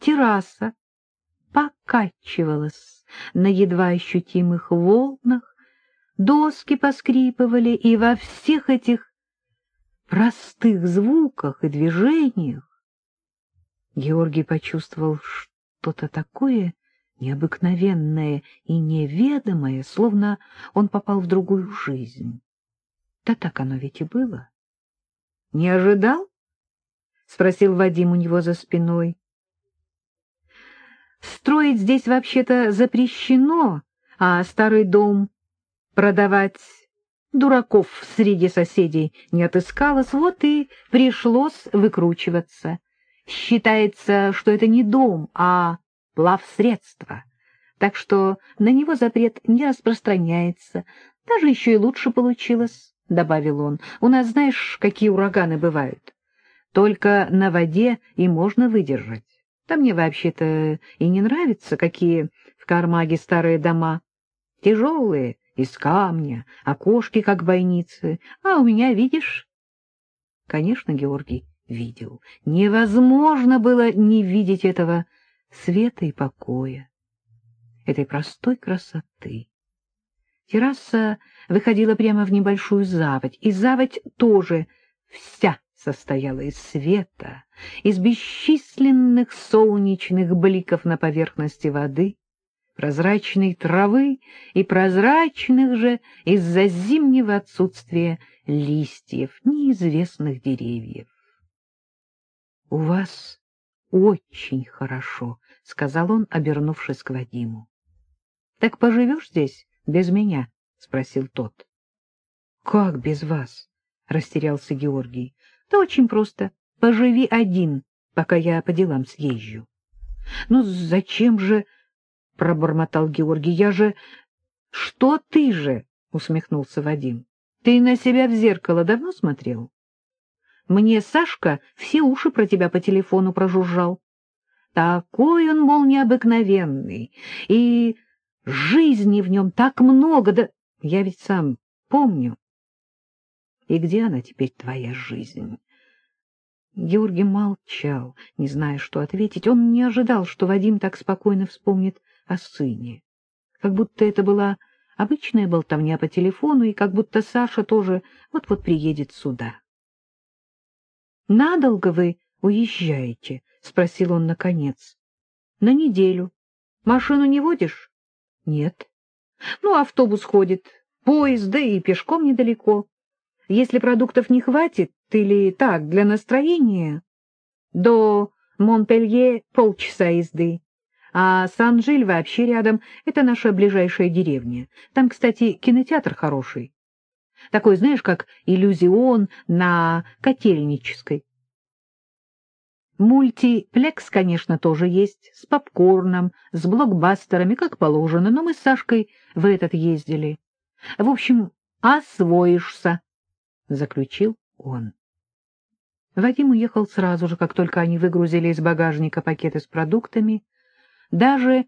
терраса покачивалась на едва ощутимых волнах, доски поскрипывали, и во всех этих простых звуках и движениях Георгий почувствовал что-то такое необыкновенное и неведомое, словно он попал в другую жизнь. Да так оно ведь и было. — Не ожидал? — спросил Вадим у него за спиной. — Строить здесь вообще-то запрещено, а старый дом продавать дураков среди соседей не отыскалось, вот и пришлось выкручиваться. Считается, что это не дом, а плавсредство, так что на него запрет не распространяется. Даже еще и лучше получилось, — добавил он. У нас знаешь, какие ураганы бывают? Только на воде и можно выдержать. Да мне вообще-то и не нравится, какие в Кармаге старые дома. Тяжелые, из камня, окошки как бойницы. А у меня, видишь? Конечно, Георгий видел. Невозможно было не видеть этого света и покоя, этой простой красоты. Терраса выходила прямо в небольшую заводь, и заводь тоже вся состояла из света, из бесчисленных солнечных бликов на поверхности воды, прозрачной травы и прозрачных же из-за зимнего отсутствия листьев неизвестных деревьев. — У вас очень хорошо, — сказал он, обернувшись к Вадиму. — Так поживешь здесь без меня? — спросил тот. — Как без вас? — растерялся Георгий. — Да очень просто. Поживи один, пока я по делам съезжу. — Ну зачем же... — пробормотал Георгий. — Я же... — Что ты же? — усмехнулся Вадим. — Ты на себя в зеркало давно смотрел? Мне Сашка все уши про тебя по телефону прожужжал. Такой он, мол, необыкновенный, и жизни в нем так много, да я ведь сам помню. И где она теперь, твоя жизнь? Георгий молчал, не зная, что ответить. Он не ожидал, что Вадим так спокойно вспомнит о сыне. Как будто это была обычная болтовня по телефону, и как будто Саша тоже вот-вот приедет сюда. — Надолго вы уезжаете? — спросил он наконец. — На неделю. Машину не водишь? — Нет. — Ну, автобус ходит, поезд, да и пешком недалеко. Если продуктов не хватит, или так, для настроения, до Монпелье полчаса езды. А Сан-Жиль вообще рядом, это наша ближайшая деревня. Там, кстати, кинотеатр хороший. Такой, знаешь, как иллюзион на Котельнической. Мультиплекс, конечно, тоже есть, с попкорном, с блокбастерами, как положено, но мы с Сашкой в этот ездили. В общем, освоишься, — заключил он. Вадим уехал сразу же, как только они выгрузили из багажника пакеты с продуктами. Даже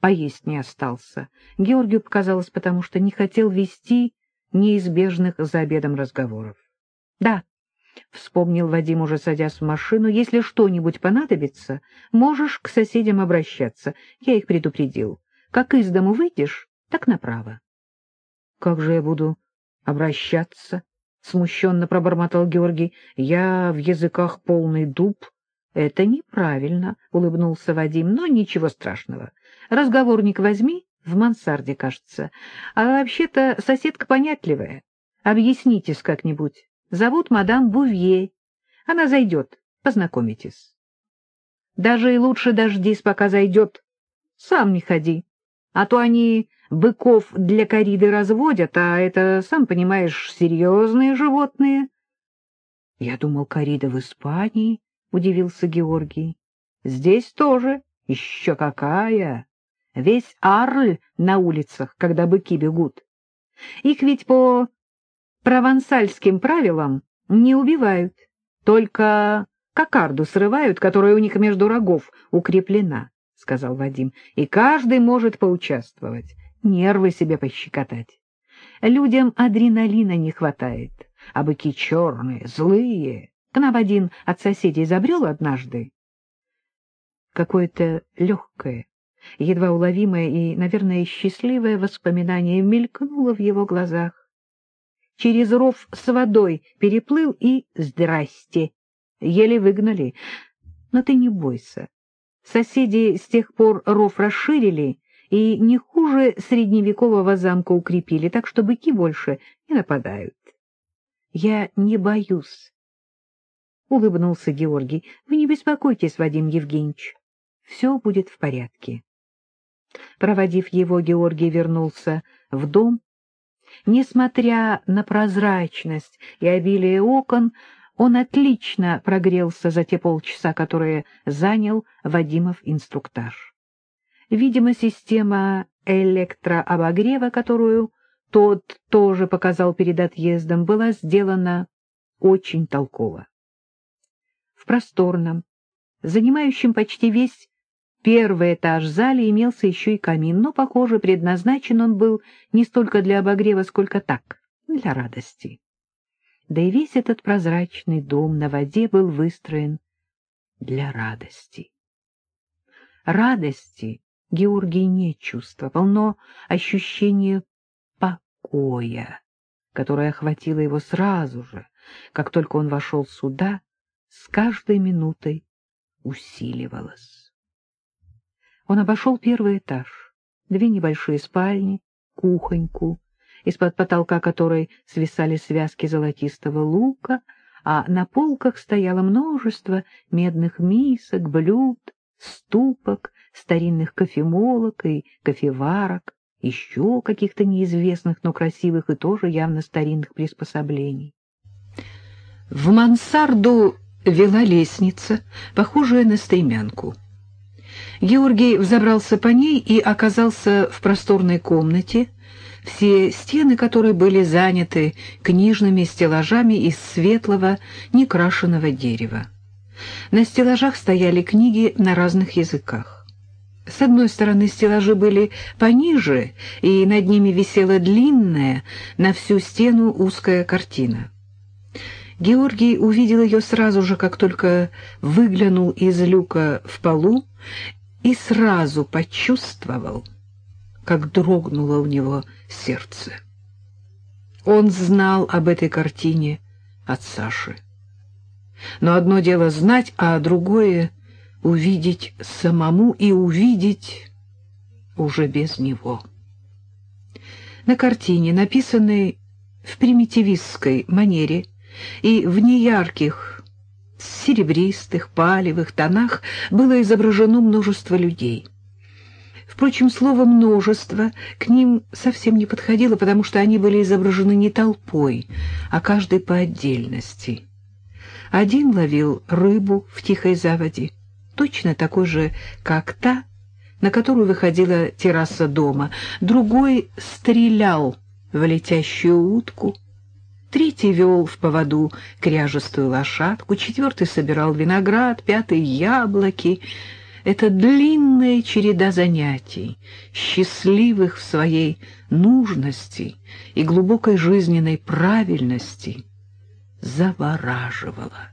поесть не остался. Георгию показалось, потому что не хотел вести неизбежных за обедом разговоров. — Да, — вспомнил Вадим, уже садясь в машину, — если что-нибудь понадобится, можешь к соседям обращаться. Я их предупредил. Как из дому выйдешь, так направо. — Как же я буду обращаться? — смущенно пробормотал Георгий. — Я в языках полный дуб. — Это неправильно, — улыбнулся Вадим, — но ничего страшного. Разговорник возьми в мансарде, кажется. А вообще-то соседка понятливая. Объяснитесь как-нибудь. Зовут мадам Бувье. Она зайдет, познакомитесь. Даже и лучше дождись, пока зайдет. Сам не ходи. А то они быков для кориды разводят, а это, сам понимаешь, серьезные животные. — Я думал, корида в Испании, — удивился Георгий. — Здесь тоже. Еще какая! Весь Арль на улицах, когда быки бегут. Их ведь по провансальским правилам не убивают, только кокарду срывают, которая у них между рогов укреплена, — сказал Вадим, — и каждый может поучаствовать, нервы себе пощекотать. Людям адреналина не хватает, а быки черные, злые. К нам один от соседей забрел однажды. Какое-то легкое, едва уловимое и, наверное, счастливое воспоминание мелькнуло в его глазах. Через ров с водой переплыл и здрасте. Еле выгнали. Но ты не бойся. Соседи с тех пор ров расширили и не хуже средневекового замка укрепили, так что быки больше не нападают. Я не боюсь. Улыбнулся Георгий. Вы не беспокойтесь, Вадим Евгеньевич. Все будет в порядке. Проводив его, Георгий вернулся в дом. Несмотря на прозрачность и обилие окон, он отлично прогрелся за те полчаса, которые занял Вадимов инструктаж. Видимо, система электрообогрева, которую тот тоже показал перед отъездом, была сделана очень толково. В просторном, занимающем почти весь первый этаж зале имелся еще и камин, но, похоже, предназначен он был не столько для обогрева, сколько так, для радости да и весь этот прозрачный дом на воде был выстроен для радости. Радости Георгий не чувствовал, но ощущение покоя, которое охватило его сразу же, как только он вошел сюда, с каждой минутой усиливалось. Он обошел первый этаж, две небольшие спальни, кухоньку, из-под потолка которой свисали связки золотистого лука, а на полках стояло множество медных мисок, блюд, ступок, старинных кофемолок и кофеварок, еще каких-то неизвестных, но красивых и тоже явно старинных приспособлений. В мансарду вела лестница, похожая на стремянку. Георгий взобрался по ней и оказался в просторной комнате, все стены которой были заняты книжными стеллажами из светлого, некрашенного дерева. На стеллажах стояли книги на разных языках. С одной стороны стеллажи были пониже, и над ними висела длинная, на всю стену узкая картина. Георгий увидел ее сразу же, как только выглянул из люка в полу, и сразу почувствовал — как дрогнуло у него сердце. Он знал об этой картине от Саши. Но одно дело знать, а другое — увидеть самому и увидеть уже без него. На картине, написанной в примитивистской манере и в неярких, серебристых, палевых тонах, было изображено множество людей — Впрочем, слово «множество» к ним совсем не подходило, потому что они были изображены не толпой, а каждый по отдельности. Один ловил рыбу в тихой заводе, точно такой же, как та, на которую выходила терраса дома, другой стрелял в летящую утку, третий вел в поводу кряжестую лошадку, четвертый собирал виноград, пятый — яблоки — эта длинная череда занятий, счастливых в своей нужности и глубокой жизненной правильности, завораживала,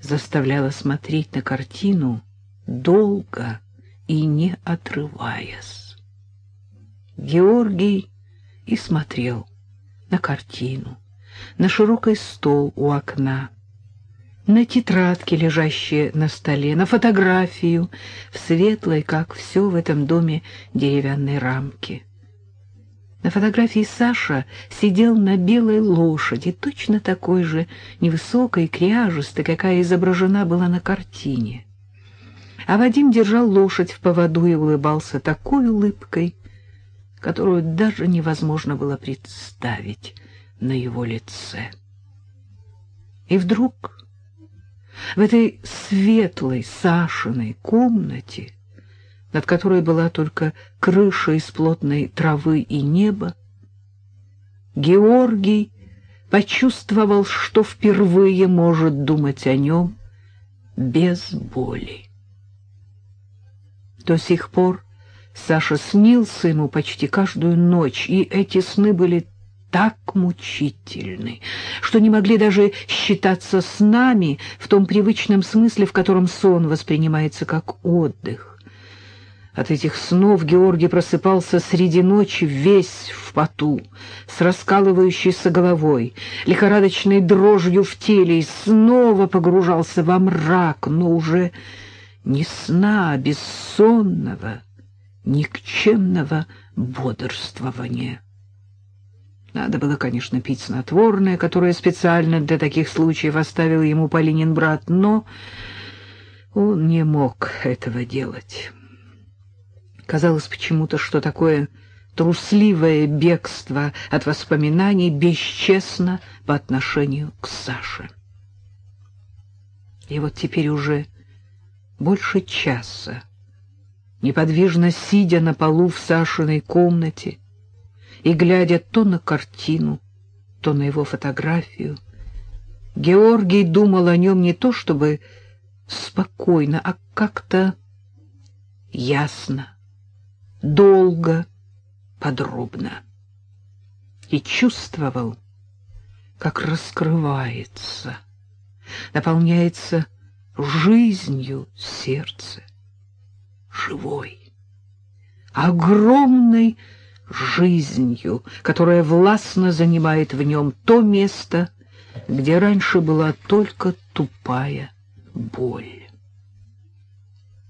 заставляла смотреть на картину долго и не отрываясь. Георгий и смотрел на картину, на широкий стол у окна, на тетрадки, лежащие на столе, на фотографию в светлой, как все в этом доме, деревянной рамке. На фотографии Саша сидел на белой лошади, точно такой же невысокой, кряжестой, какая изображена была на картине. А Вадим держал лошадь в поводу и улыбался такой улыбкой, которую даже невозможно было представить на его лице. И вдруг в этой светлой Сашиной комнате, над которой была только крыша из плотной травы и неба, Георгий почувствовал, что впервые может думать о нем без боли. До сих пор Саша снился ему почти каждую ночь, и эти сны были так мучительны, что не могли даже считаться с нами в том привычном смысле, в котором сон воспринимается как отдых. От этих снов Георгий просыпался среди ночи весь в поту, с раскалывающейся головой, лихорадочной дрожью в теле, и снова погружался во мрак, но уже не сна, а бессонного, никчемного бодрствования. Надо было, конечно, пить снотворное, которое специально для таких случаев оставил ему Полинин брат, но он не мог этого делать. Казалось почему-то, что такое трусливое бегство от воспоминаний бесчестно по отношению к Саше. И вот теперь уже больше часа, неподвижно сидя на полу в Сашиной комнате и глядя то на картину, то на его фотографию, Георгий думал о нем не то чтобы спокойно, а как-то ясно долго, подробно. И чувствовал, как раскрывается, наполняется жизнью сердце, живой, огромной жизнью, которая властно занимает в нем то место, где раньше была только тупая боль.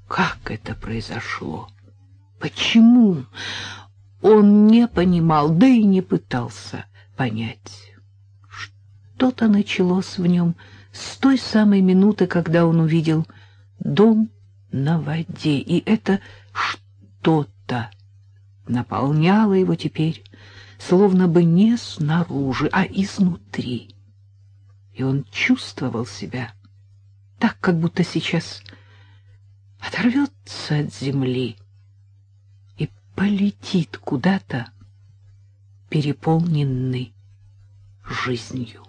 Как это произошло? Почему? Он не понимал, да и не пытался понять. Что-то началось в нем с той самой минуты, когда он увидел дом на воде, и это что-то наполняло его теперь, словно бы не снаружи, а изнутри. И он чувствовал себя так, как будто сейчас оторвется от земли, полетит куда-то, переполненный жизнью.